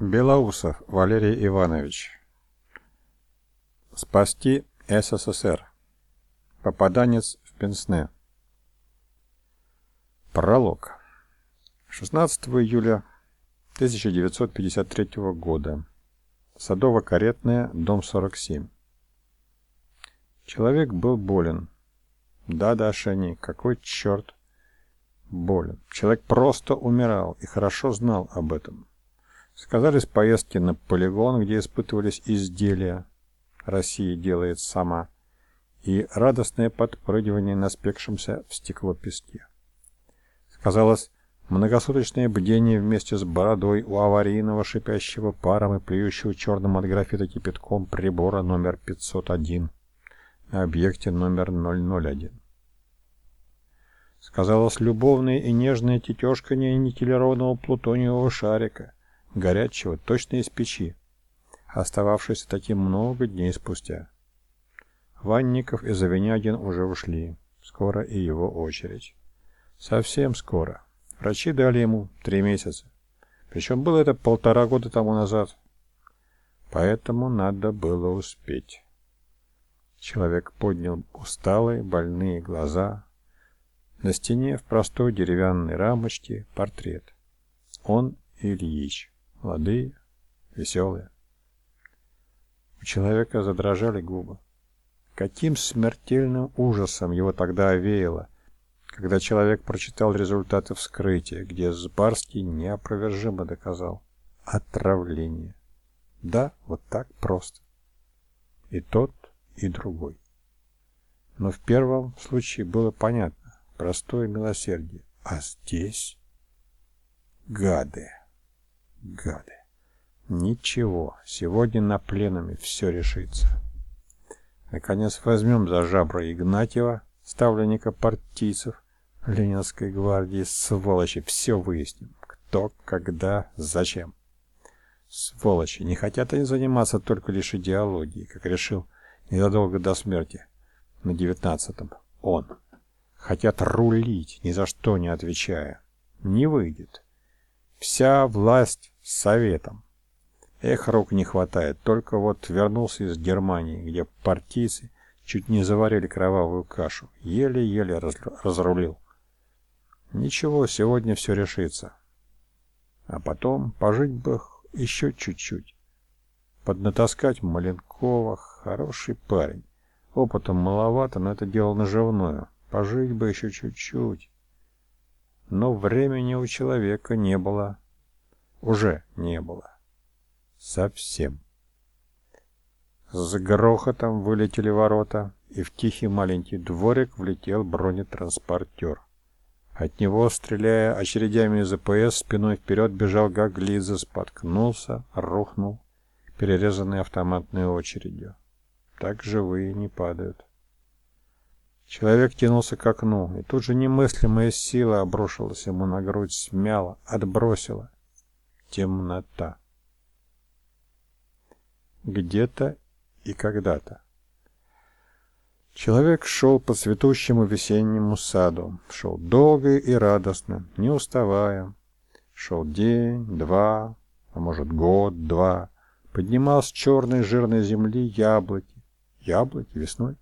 Белоусов Валерий Иванович. Спасти СССР. Попаданец в Пенсне. Пролог. 16 июля 1953 года. Садово-каретная, дом 47. Человек был болен. Да-да, Шени, какой черт болен. Человек просто умирал и хорошо знал об этом. Сказались поездки на полигон, где испытывались изделия. Россия делает сама. И радостное подпрыгивание на спекшемся в стекло песке. Сказалось многосуточное бдение вместе с бородой у аварийного шипящего паром и плюющего черным от графита кипятком прибора номер 501 на объекте номер 001. Сказалось любовное и нежное тетешканье никелированного плутониевого шарика, горячего, точно из печи, остававшийся таким много дней спустя. Ванников и Завинягин уже ушли. Скоро и его очередь. Совсем скоро. Врачи дали ему три месяца. Причем было это полтора года тому назад. Поэтому надо было успеть. Человек поднял усталые, больные глаза. На стене в простой деревянной рамочке портрет. Он Ильич. Молодые, веселые. У человека задрожали губы. Каким смертельным ужасом его тогда овеяло, когда человек прочитал результаты вскрытия, где Збарский неопровержимо доказал отравление. Да, вот так просто. И тот, и другой. Но в первом случае было понятно, простое милосердие. А здесь гады. Гады. Ничего, сегодня на пленуме все решится. Наконец возьмем за жабры Игнатьева, ставленника партийцев Ленинской гвардии, сволочи, все выясним. Кто, когда, зачем. Сволочи, не хотят они заниматься только лишь идеологией, как решил незадолго до смерти на девятнадцатом он. Хотят рулить, ни за что не отвечая. Не выйдет. Вся власть советом. Эх, рук не хватает. Только вот вернулся из Германии, где партийцы чуть не заварили кровавую кашу. Еле-еле разрулил. Ничего, сегодня все решится. А потом пожить бы еще чуть-чуть. Поднатаскать Маленкова. Хороший парень. Опыта маловато, но это дело наживное. Пожить бы еще чуть-чуть но времени у человека не было. Уже не было. Совсем. С грохотом вылетели ворота, и в тихий маленький дворик влетел бронетранспортер. От него, стреляя очередями из АПС, спиной вперед бежал Гаглиза, споткнулся, рухнул, перерезанный автоматной очередью. Так живые не падают. Человек тянулся к окну, и тут же немыслимая сила обрушилась ему на грудь, смяла, отбросила. Темнота. Где-то и когда-то. Человек шел по цветущему весеннему саду, шел долго и радостно, не уставая. Шел день, два, а может год, два, поднимал с черной жирной земли яблоки. Яблоки весной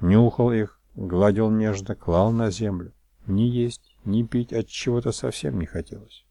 Нюхал их, гладил нежно, клал на землю. Ни есть, ни пить от чего-то совсем не хотелось.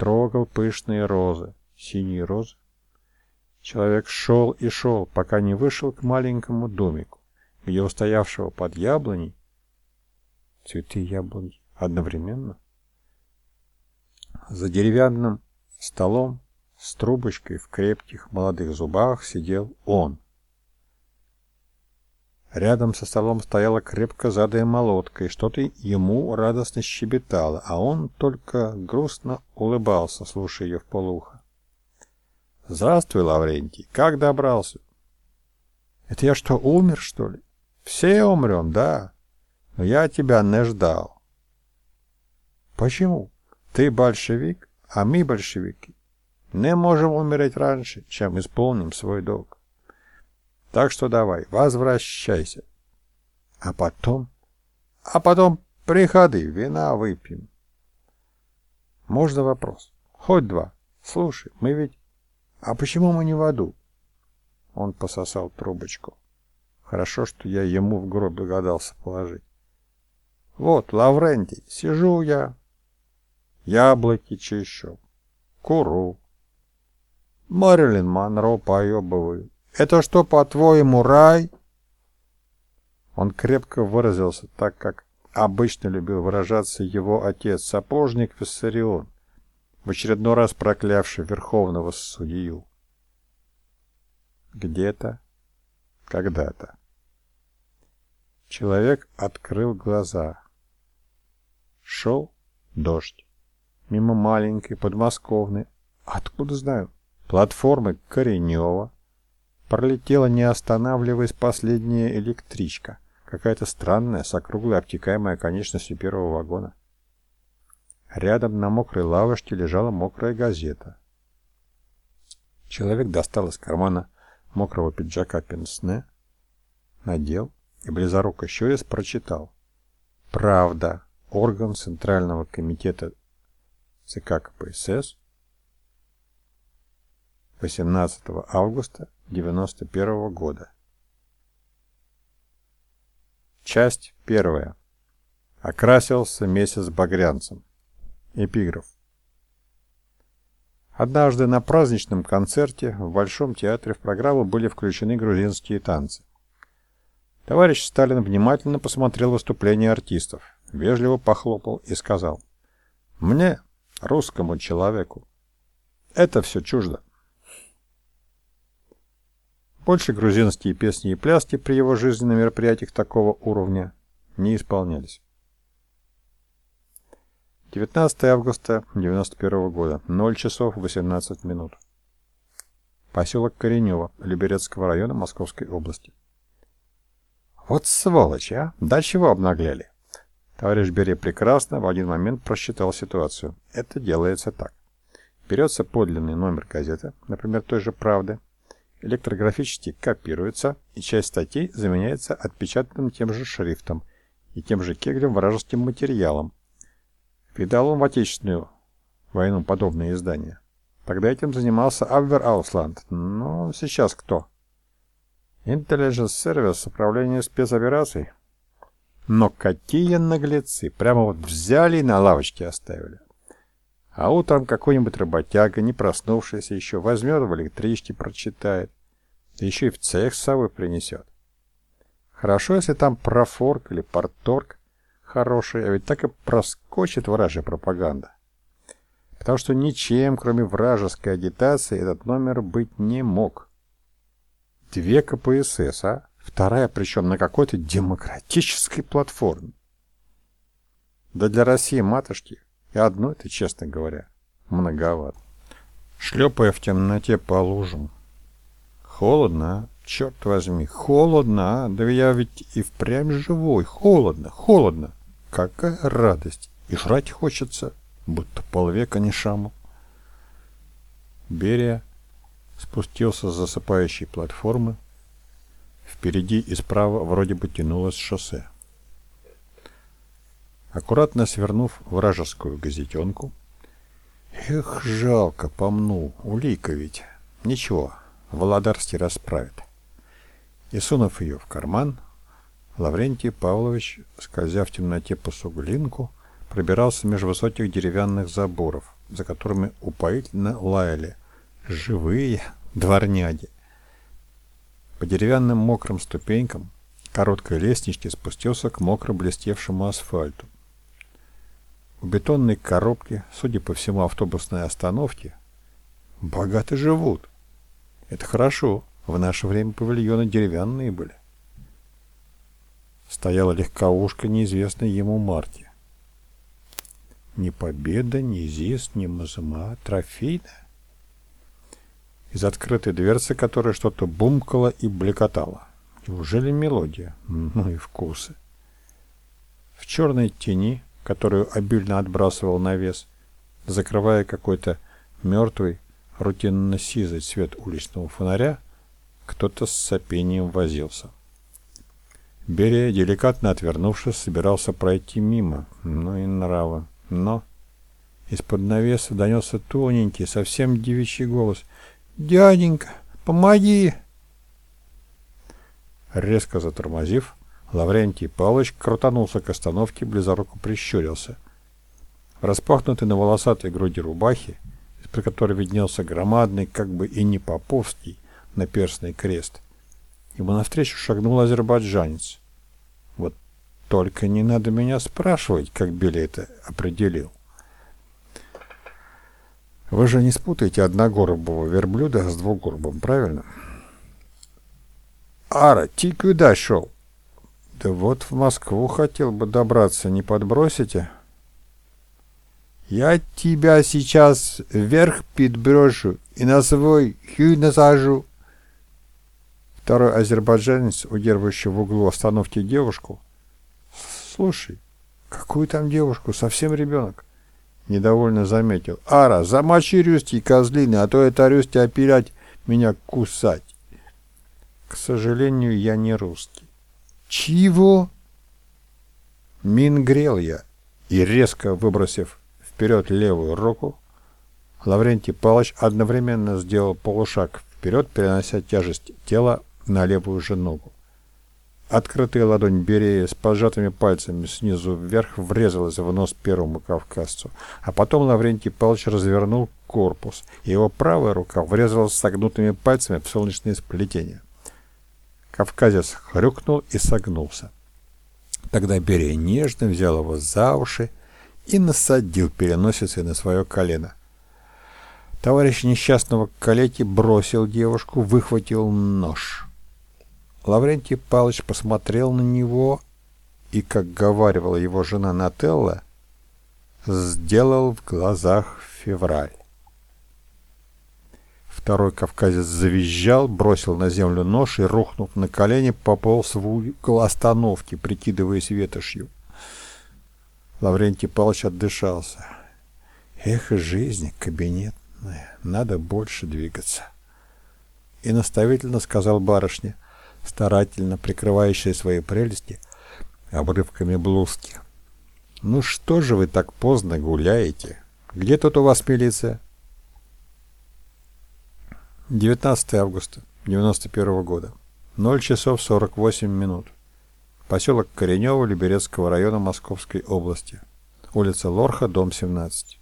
Трогал пышные розы, синие розы. Человек шел и шел, пока не вышел к маленькому домику, где устоявшего под яблоней цветы яблони одновременно. За деревянным столом с трубочкой в крепких молодых зубах сидел он — Рядом со столом стояла крепко задая молотка, и что-то ему радостно щебетало, а он только грустно улыбался, слушая ее в полухо. «Здравствуй, Лаврентий! Как добрался?» «Это я что, умер, что ли?» «Все умрем, да. Но я тебя не ждал». «Почему? Ты большевик, а мы большевики. Не можем умереть раньше, чем исполним свой долг. Так что давай, возвращайся. А потом? А потом приходи, вина выпьем. Можно вопрос? Хоть два. Слушай, мы ведь... А почему мы не в аду? Он пососал трубочку. Хорошо, что я ему в гроб догадался положить. Вот, Лаврентий, сижу я, яблоки чищу, куру. Мэрилин Монро поебываю. Это что, по-твоему, рай? Он крепко выразился так, как обычно любил выражаться его отец, сапожник Виссарион, в очередной раз проклявший верховного судью. Где-то, когда-то. Человек открыл глаза. Шел дождь. Мимо маленькой подмосковной, откуда знаю, платформы Коренева, пролетела, не останавливаясь, последняя электричка. Какая-то странная, с округлой обтекаемой конечностью первого вагона. Рядом на мокрой лавочке лежала мокрая газета. Человек достал из кармана мокрого пиджака пенсне, надел и близоруко щурясь прочитал. Правда. Орган Центрального комитета ЦК КПСС 18 августа 91 года. Часть первая. Окрасился месяц багрянцем. Эпиграф. Однажды на праздничном концерте в Большом театре в программу были включены грузинские танцы. Товарищ Сталин внимательно посмотрел выступление артистов, вежливо похлопал и сказал, «Мне, русскому человеку, это все чуждо». Больше грузинские песни и пляски при его жизни на мероприятиях такого уровня не исполнялись. 19 августа 91 года, 0 часов 18 минут. Поселок Коренево, Люберецкого района Московской области. Вот сволочь, а! До чего обнаглели? Товарищ Берия прекрасно в один момент просчитал ситуацию. Это делается так. Берется подлинный номер газеты, например, той же «Правды», электрографически копируется, и часть статей заменяется отпечатанным тем же шрифтом и тем же кеглем вражеским материалом, Видал он в Отечественную войну подобные издания. Тогда этим занимался Абвер Аусланд. Но сейчас кто? Intelligence Service, управление спецопераций. Но какие наглецы! Прямо вот взяли и на лавочке оставили. А утром какой-нибудь работяга, не проснувшийся еще, возьмет в электричке, прочитает. Да еще и в цех с собой принесет. Хорошо, если там профорк или порторг хороший, а ведь так и проскочит вражья пропаганда. Потому что ничем, кроме вражеской агитации, этот номер быть не мог. Две КПСС, а? Вторая, причем на какой-то демократической платформе. Да для России матушки и одно это, честно говоря, многовато. Шлепая в темноте по лужам. Холодно, а? Возьми, холодно, а? Да я ведь и впрямь живой. Холодно, холодно. Какая радость! И жрать хочется, будто полвека не шаму. Берия спустился с засыпающей платформы. Впереди и справа вроде бы тянулось шоссе. Аккуратно свернув вражескую газетенку, Эх, жалко, помнул, улика ведь. Ничего, Володарский расправит. И сунув ее в карман, Лаврентий Павлович, скользя в темноте по суглинку, пробирался меж высоких деревянных заборов, за которыми упоительно лаяли живые дворняги. По деревянным мокрым ступенькам короткой лестнички спустился к мокро блестевшему асфальту. У бетонной коробки, судя по всему, автобусной остановки, богато живут. Это хорошо, в наше время павильоны деревянные были стояла легковушка неизвестной ему марки. Ни Победа, ни ЗИС, ни Мазыма, трофейная. Из открытой дверцы, которая что-то бумкала и блекотала. Неужели мелодия? Ну и вкусы. В черной тени, которую обильно отбрасывал навес, закрывая какой-то мертвый, рутинно-сизый цвет уличного фонаря, кто-то с сопением возился. Берия, деликатно отвернувшись, собирался пройти мимо. Ну и нравы. Но... Из-под навеса донесся тоненький, совсем девичий голос. «Дяденька, помоги!» Резко затормозив, Лаврентий Павлович крутанулся к остановке, близоруко прищурился. Распахнутый на волосатой груди рубахи, из-под которой виднелся громадный, как бы и не поповский, наперстный крест, ему навстречу шагнул азербайджанец. Вот только не надо меня спрашивать, как Билли это определил. Вы же не спутаете одногорбого верблюда с двугорбым, правильно? Ара, ты куда шел? Да вот в Москву хотел бы добраться, не подбросите? Я тебя сейчас вверх подброшу и на свой хью насажу. Второй азербайджанец, удерживающий в углу остановки девушку. Слушай, какую там девушку? Совсем ребенок недовольно заметил. «Ара, замочи рюсти, козлины, а то это рюсти опилять меня кусать». «К сожалению, я не русский». «Чего?» Мингрел я, и резко выбросив вперед левую руку, Лаврентий Палыч одновременно сделал полушаг вперед, перенося тяжесть тела на левую же ногу. Открытая ладонь Берии с поджатыми пальцами снизу вверх врезалась в нос первому кавказцу, а потом Лаврентий Павлович развернул корпус, и его правая рука врезалась согнутыми пальцами в солнечное сплетение. Кавказец хрюкнул и согнулся. Тогда Берия нежно взял его за уши и насадил переносицей на свое колено. Товарищ несчастного калеки бросил девушку, выхватил нож. Лаврентий Павлович посмотрел на него и, как говаривала его жена Нателла, сделал в глазах февраль. Второй кавказец завизжал, бросил на землю нож и, рухнув на колени, пополз в угол остановки, прикидываясь ветошью. Лаврентий Павлович отдышался. Эх, жизнь кабинетная, надо больше двигаться. И наставительно сказал барышне — старательно прикрывающая свои прелести обрывками блузки. «Ну что же вы так поздно гуляете? Где тут у вас милиция?» 19 августа 91 года. 0 часов 48 минут. Поселок Коренево Люберецкого района Московской области. Улица Лорха, дом 17.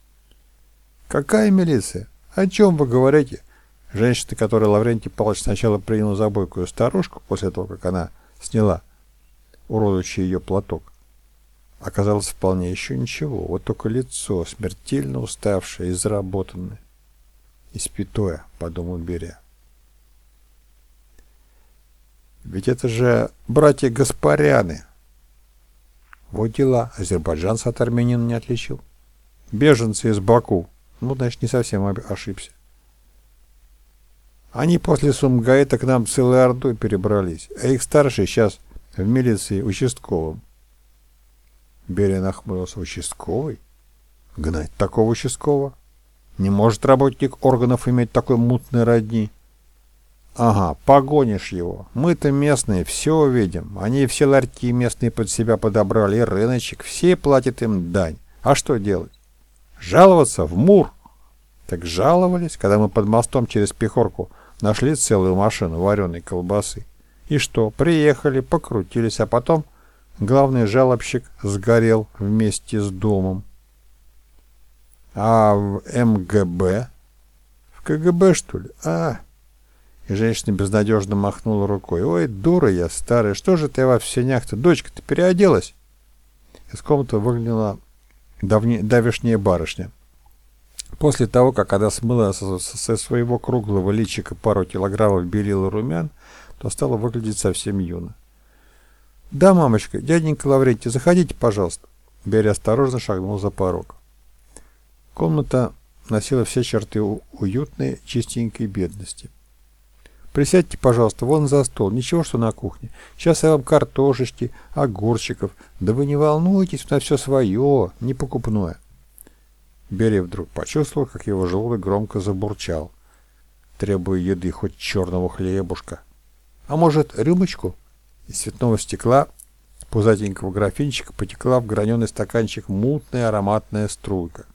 «Какая милиция? О чем вы говорите?» Женщина, которую Лаврентий Павлович сначала принял за бойкую старушку, после того, как она сняла уродующий ее платок, оказалось вполне еще ничего. Вот только лицо, смертельно уставшее, изработанное. «Испитое», — подумал Берия. «Ведь это же братья Гаспаряны!» Вот дела. Азербайджанца от армянина не отличил. Беженцы из Баку. Ну, значит, не совсем ошибся. Они после Сумгаэта к нам целой ордой перебрались, а их старший сейчас в милиции участковым. Берия нахмурился. Участковый? Гнать такого участкового? Не может работник органов иметь такой мутной родни. Ага, погонишь его. Мы-то местные, все видим. Они все ларьки местные под себя подобрали, и рыночек. Все платят им дань. А что делать? Жаловаться в Мур? Так жаловались, когда мы под мостом через Пехорку Нашли целую машину вареной колбасы. И что, приехали, покрутились, а потом главный жалобщик сгорел вместе с домом. А в МГБ? В КГБ, что ли? А, и женщина безнадежно махнула рукой. «Ой, дура я старая, что же ты во в сенях-то? Дочка-то переоделась?» Из комнаты выглянула давне, давешняя барышня. После того, как она смыла со, своего круглого личика пару килограммов белила румян, то стала выглядеть совсем юно. «Да, мамочка, дяденька Лаврентий, заходите, пожалуйста». Берия осторожно шагнул за порог. Комната носила все черты уютной, чистенькой бедности. «Присядьте, пожалуйста, вон за стол. Ничего, что на кухне. Сейчас я вам картошечки, огурчиков. Да вы не волнуйтесь, у нас все свое, не покупное». Берия вдруг почувствовал, как его желудок громко забурчал, требуя еды, хоть черного хлебушка. А может, рюмочку? Из цветного стекла пузатенького графинчика потекла в граненый стаканчик мутная ароматная струйка.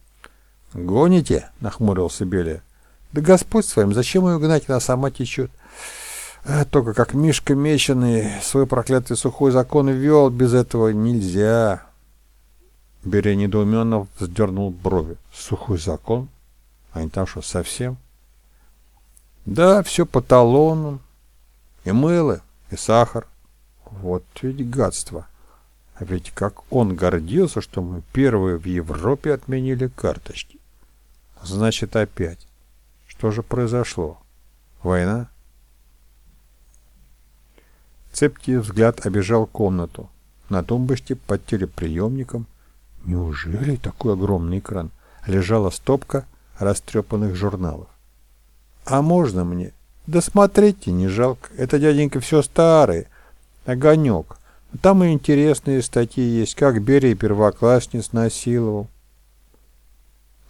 «Гоните?» — нахмурился Белия. «Да Господь с вами, зачем ее гнать, она сама течет?» а, «Только как Мишка Меченый свой проклятый сухой закон ввел, без этого нельзя». Берия недоуменно вздернул брови. «Сухой закон? Они там что, совсем?» «Да, все по талонам. И мыло, и сахар. Вот ведь гадство. А ведь как он гордился, что мы первые в Европе отменили карточки. Значит, опять. Что же произошло? Война? Цепкий взгляд обежал комнату. На тумбочке под телеприемником, неужели такой огромный экран, лежала стопка растрепанных журналов. «А можно мне?» «Да смотрите, не жалко. Это, дяденька, все старые. Огонек. Там и интересные статьи есть, как Берия первоклассниц насиловал.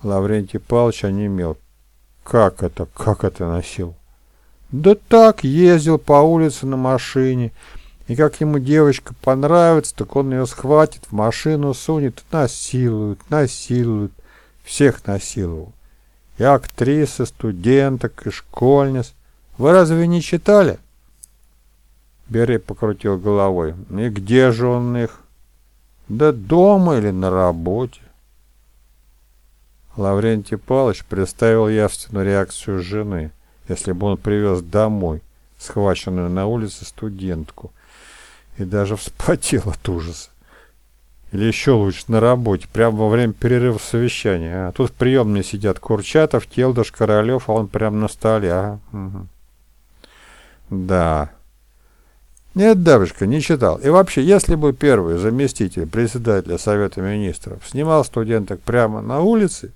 Лаврентий Павлович онемел. Как это, как это носил? Да так, ездил по улице на машине. И как ему девочка понравится, так он ее схватит, в машину сунет, насилует, насилует. Всех насиловал. И актрисы, студенток, и школьниц. Вы разве не читали? Берри покрутил головой. И где же он их? Да дома или на работе? Лаврентий Павлович представил явственную реакцию жены, если бы он привез домой схваченную на улице студентку, и даже вспотел от ужаса. Или еще лучше на работе, прямо во время перерыва совещания. А тут в приемной сидят Курчатов, Телдыш, Королев, а он прямо на столе. Ага. Угу. Да. Нет, Давышка, не читал. И вообще, если бы первый заместитель председателя Совета Министров снимал студенток прямо на улице,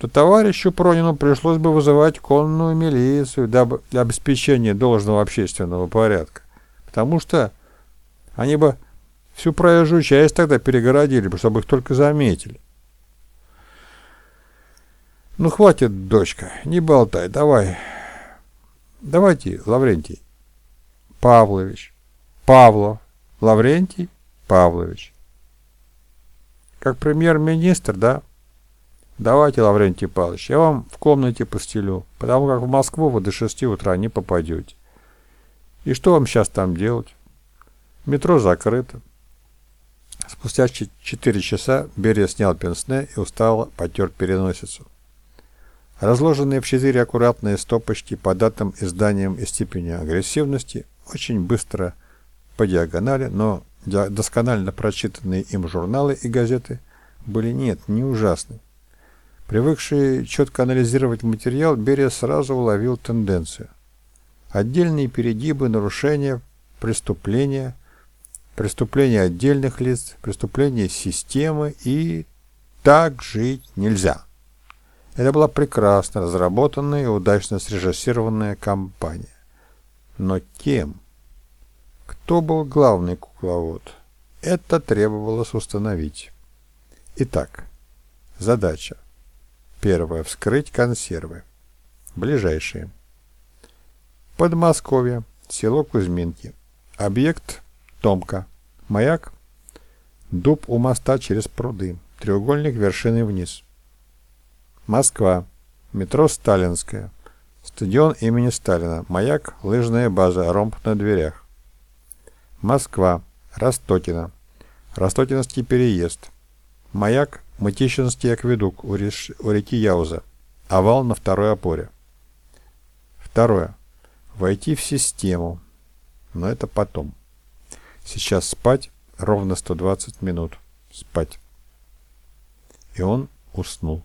то товарищу Пронину пришлось бы вызывать конную милицию для обеспечения должного общественного порядка. Потому что они бы всю проезжую часть тогда перегородили, чтобы их только заметили. Ну, хватит, дочка, не болтай, давай. Давайте, Лаврентий. Павлович. Павлов. Лаврентий Павлович. Как премьер-министр, да? Давайте, Лаврентий Павлович, я вам в комнате постелю, потому как в Москву вы до шести утра не попадете. И что вам сейчас там делать? Метро закрыто. Спустя четыре часа Берия снял пенсне и устало потер переносицу. Разложенные в четыре аккуратные стопочки по датам, изданиям и степени агрессивности очень быстро по диагонали, но досконально прочитанные им журналы и газеты были нет, не ужасны. Привыкший четко анализировать материал, Берия сразу уловил тенденцию. Отдельные перегибы, нарушения, преступления, преступления отдельных лиц, преступления системы и так жить нельзя. Это была прекрасно разработанная и удачно срежиссированная кампания. Но кем? Кто был главный кукловод? Это требовалось установить. Итак, задача. Первое. Вскрыть консервы. Ближайшие. Подмосковье. Село Кузьминки. Объект Томка. Маяк. Дуб у моста через пруды. Треугольник вершины вниз. Москва. Метро Сталинская. Стадион имени Сталина. Маяк, лыжная база, ромб на дверях. Москва. Ростокино. Ростокиновский переезд. Маяк, Мытищинский акведук у, реш... у реки Яуза. Овал на второй опоре. Второе. Войти в систему. Но это потом. Сейчас спать ровно 120 минут. Спать. И он уснул.